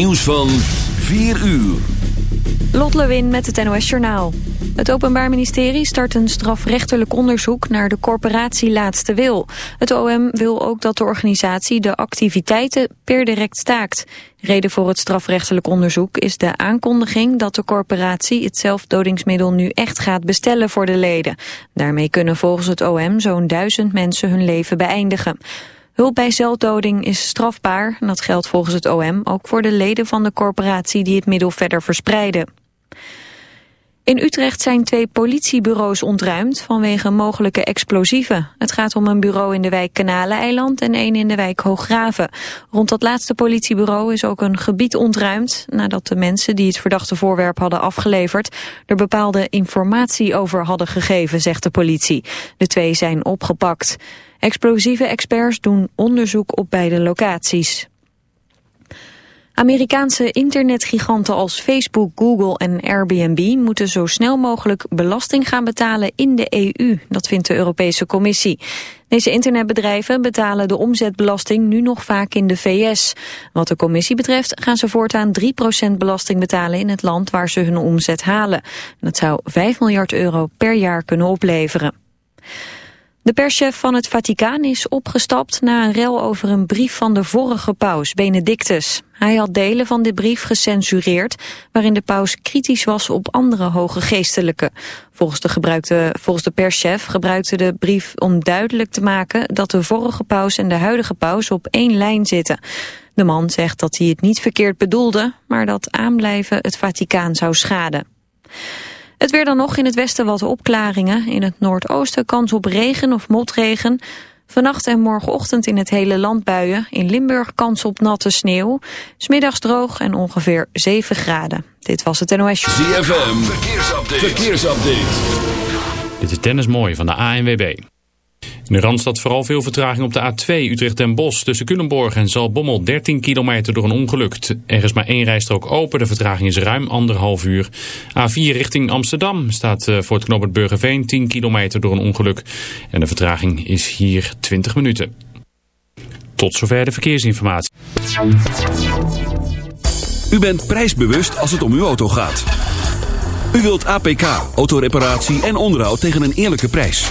Nieuws van 4 uur. Lot Lewin met het NOS Journaal. Het Openbaar Ministerie start een strafrechtelijk onderzoek naar de corporatie Laatste Wil. Het OM wil ook dat de organisatie de activiteiten per direct staakt. Reden voor het strafrechtelijk onderzoek is de aankondiging dat de corporatie het zelfdodingsmiddel nu echt gaat bestellen voor de leden. Daarmee kunnen volgens het OM zo'n duizend mensen hun leven beëindigen. Hulp bij zelfdoding is strafbaar en dat geldt volgens het OM ook voor de leden van de corporatie die het middel verder verspreiden. In Utrecht zijn twee politiebureaus ontruimd vanwege mogelijke explosieven. Het gaat om een bureau in de wijk Kanaleiland en één in de wijk Hooggraven. Rond dat laatste politiebureau is ook een gebied ontruimd... nadat de mensen die het verdachte voorwerp hadden afgeleverd... er bepaalde informatie over hadden gegeven, zegt de politie. De twee zijn opgepakt. Explosieve experts doen onderzoek op beide locaties. Amerikaanse internetgiganten als Facebook, Google en Airbnb moeten zo snel mogelijk belasting gaan betalen in de EU. Dat vindt de Europese Commissie. Deze internetbedrijven betalen de omzetbelasting nu nog vaak in de VS. Wat de commissie betreft gaan ze voortaan 3% belasting betalen in het land waar ze hun omzet halen. Dat zou 5 miljard euro per jaar kunnen opleveren. De perschef van het Vaticaan is opgestapt na een rel over een brief van de vorige paus, Benedictus. Hij had delen van de brief gecensureerd, waarin de paus kritisch was op andere hoge geestelijken. Volgens de, gebruikte, volgens de perschef gebruikte de brief om duidelijk te maken dat de vorige paus en de huidige paus op één lijn zitten. De man zegt dat hij het niet verkeerd bedoelde, maar dat aanblijven het Vaticaan zou schaden. Het weer dan nog in het westen wat opklaringen. In het noordoosten kans op regen of motregen. Vannacht en morgenochtend in het hele land buien. In Limburg kans op natte sneeuw. Smiddags droog en ongeveer 7 graden. Dit was het NOS. ZFM, verkeersupdate. verkeersupdate. Dit is Dennis Mooi van de ANWB. In de Randstad vooral veel vertraging op de A2 Utrecht-Den Bosch. Tussen Culemborg en Zalbommel 13 kilometer door een ongeluk. Er is maar één rijstrook open. De vertraging is ruim anderhalf uur. A4 richting Amsterdam staat eh, voor het knooppunt Burgerveen 10 kilometer door een ongeluk. En de vertraging is hier 20 minuten. Tot zover de verkeersinformatie. U bent prijsbewust als het om uw auto gaat. U wilt APK, autoreparatie en onderhoud tegen een eerlijke prijs.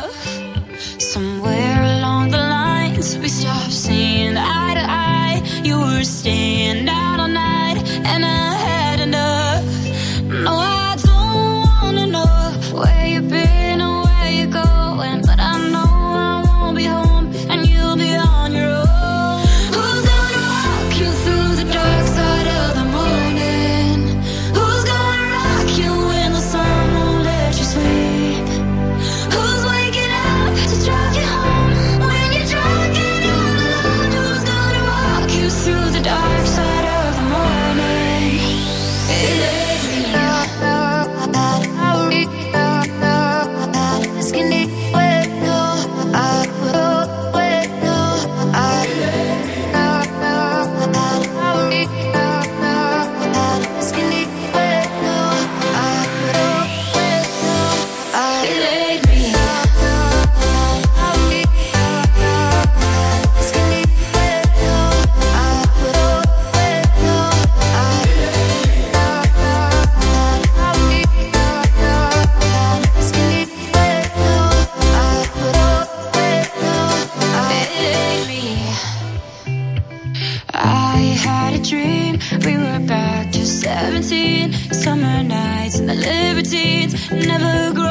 nights and the libertines never grow.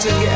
to get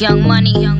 Young money. Young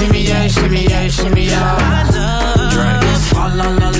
Shimmy, yeah, shimmy, yeah, shimmy, yeah. Drink. Swalla la la.